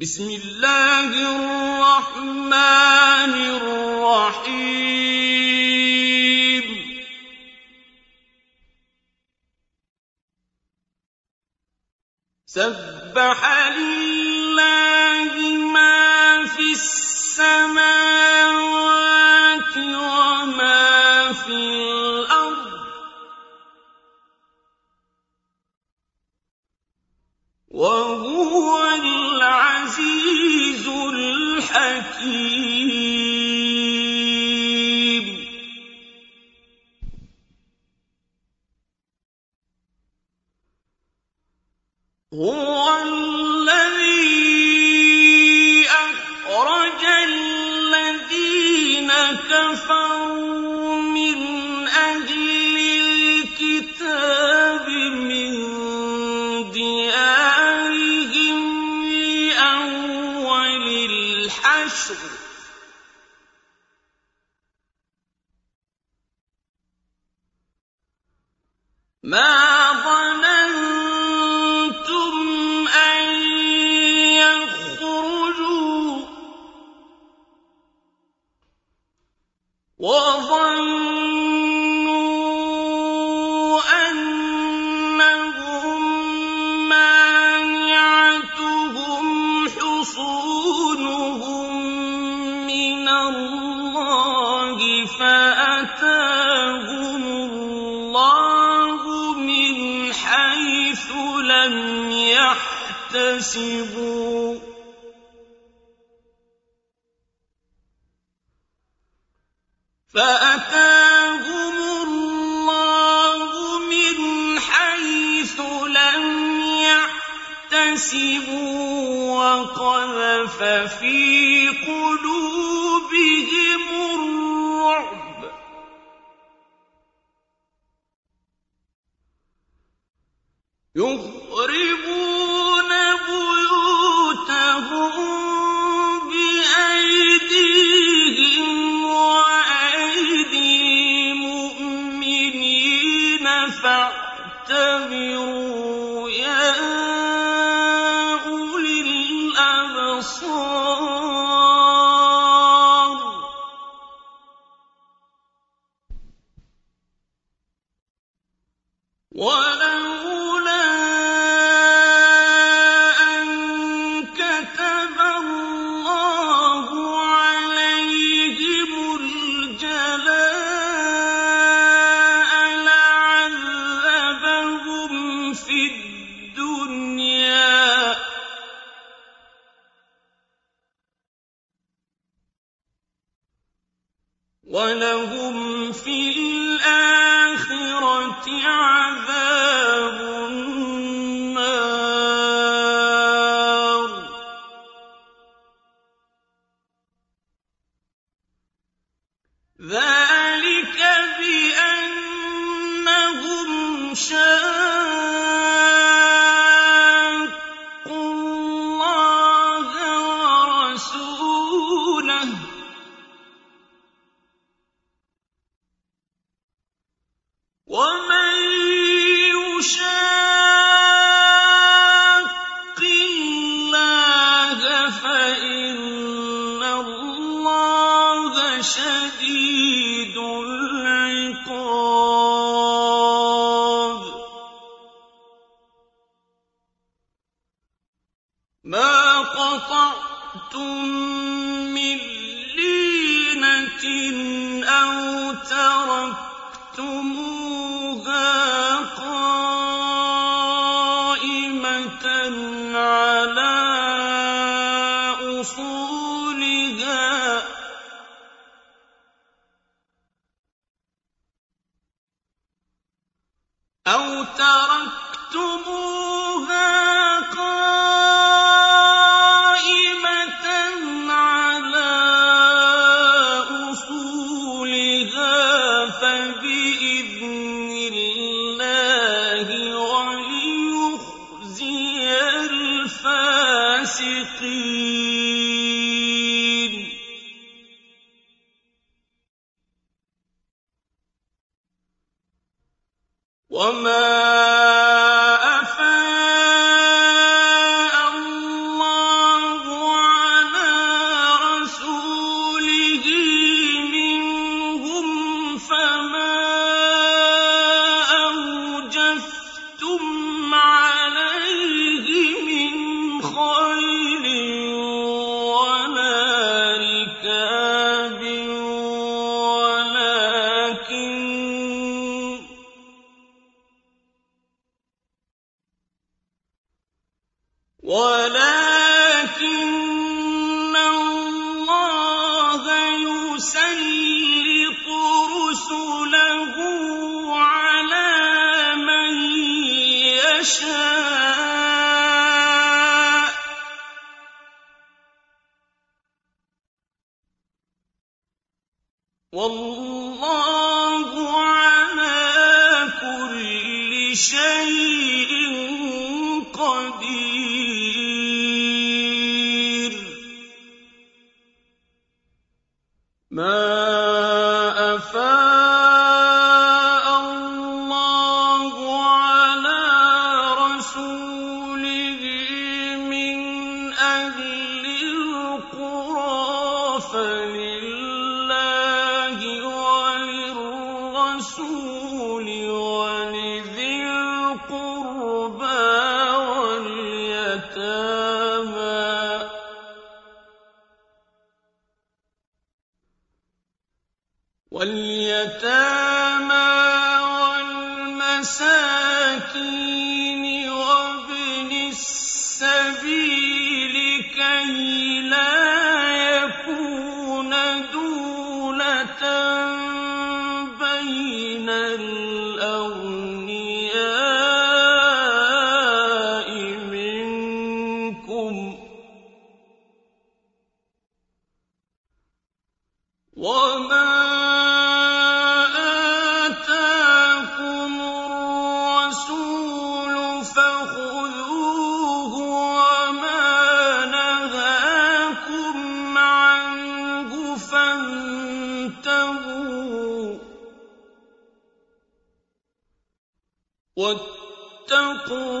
بسم الله الرحمن الرحيم. سبح لله ما في السماوات وما في الأرض. وهو العزيز الحكيم. هو يخرجون 我们 أو تركتموه والله على كل شيء واليتامى واتقوا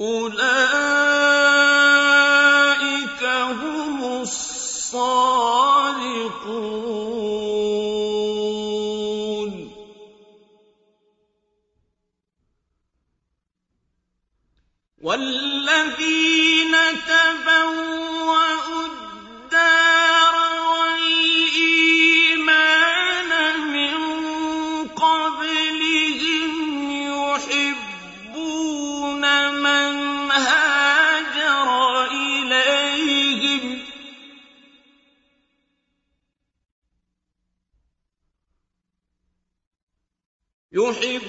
أولئك يحب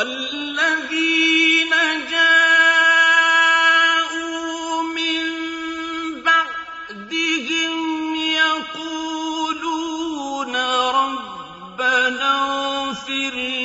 والذين جاءوا من بعدهم يقولون ربنا اغفر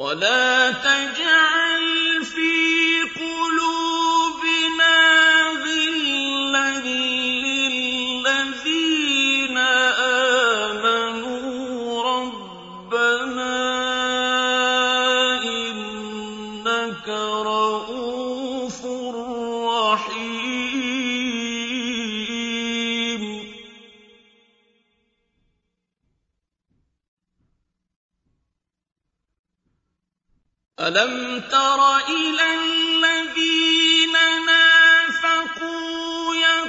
وَلَا تَجْعَلْ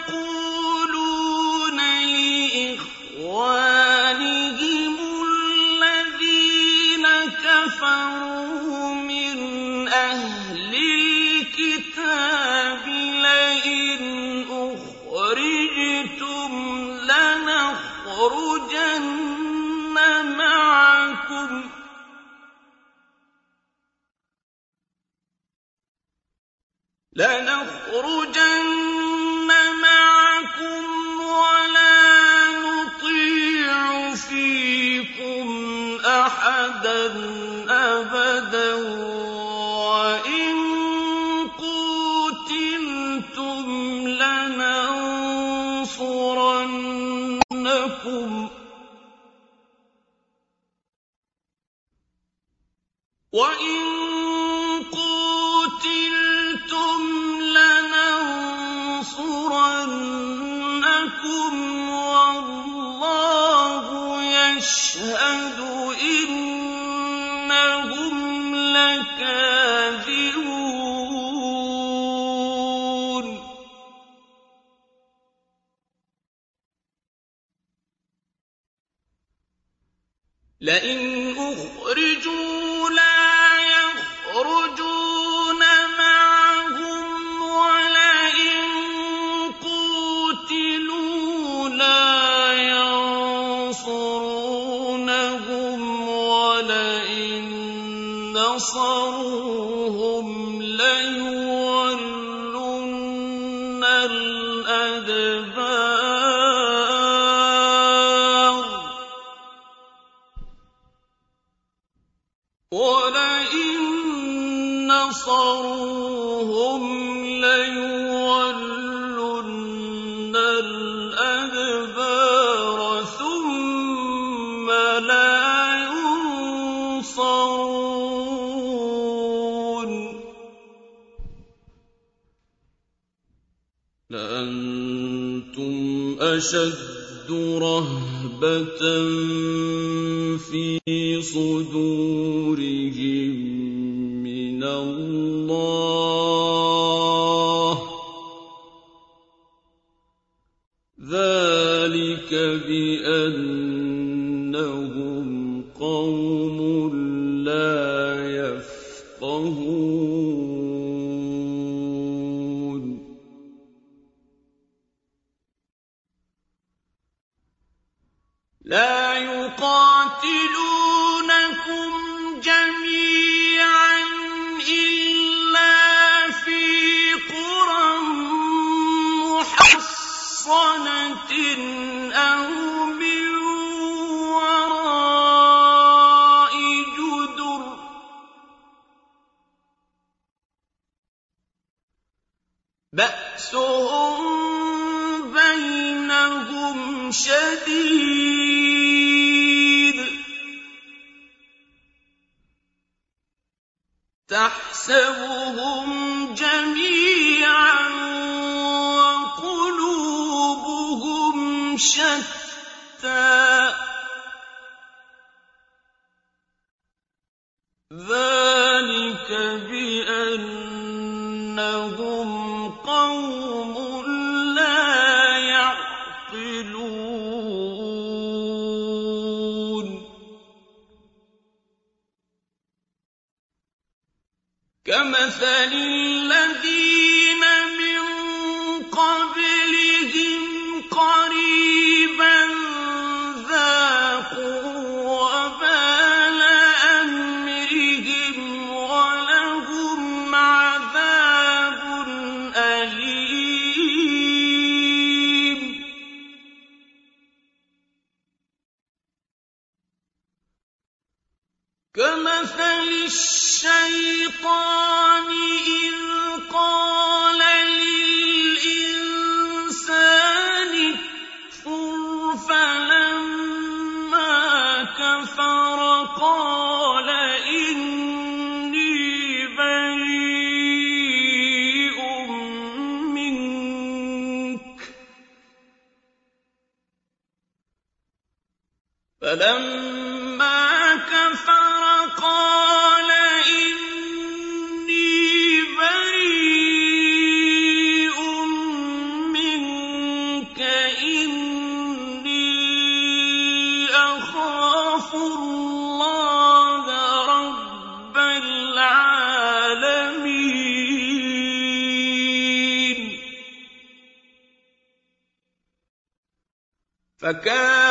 تقول وَإِن قُوتِلْتُمْ لَنَنصُرَنَّكُمْ وَاللَّهُ يَشْهَدُ لأنتم أشد رهبة في صدور ذلك بي كَمَثَلِ الشَّيْطَانِ إِذْ قَالَ لِلْإِنسَانِ اكْفُرْ فَلَمَّا كَفَرَ قَالَ إِنِّي بَرِيءٌ مِّنكَ. فكان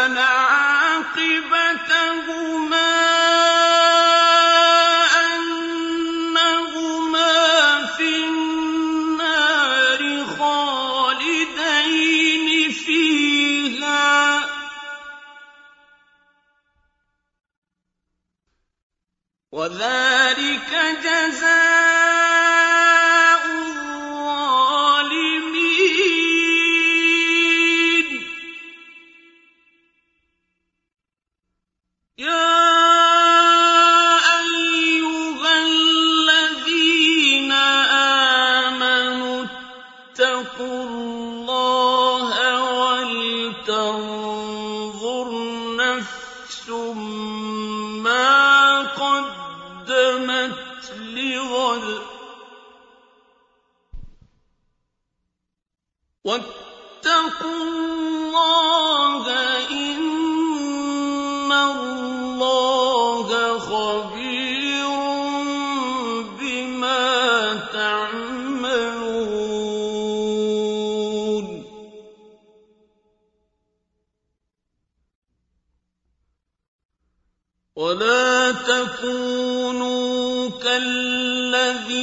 ولا تكونوا كالذين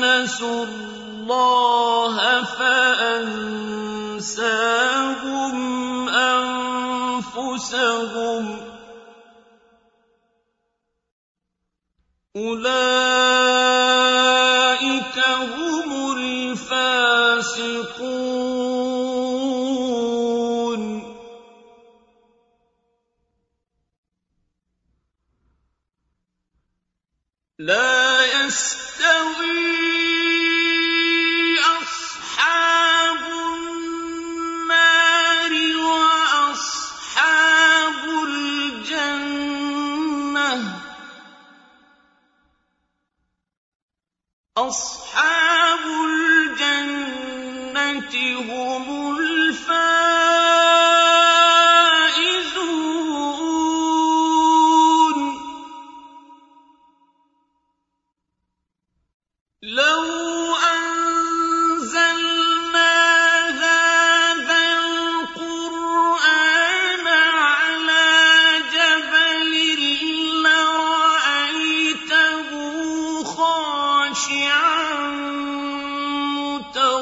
نسوا الله فانساهم انفسهم أولئك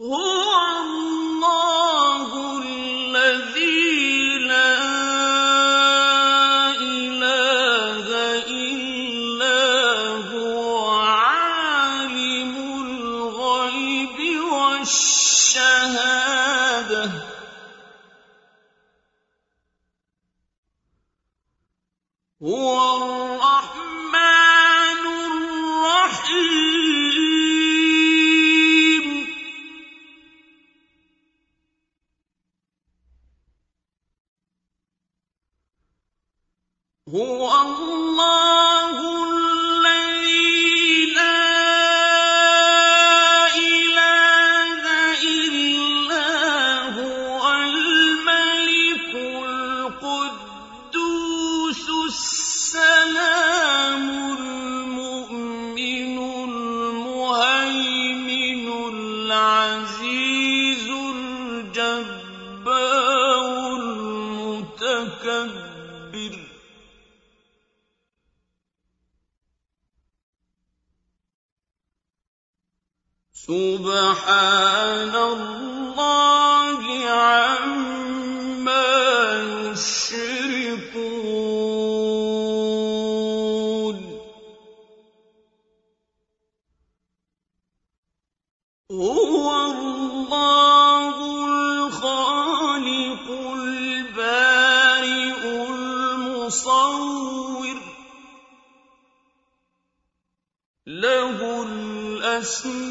هو الخالق البارئ المصور له الأسماء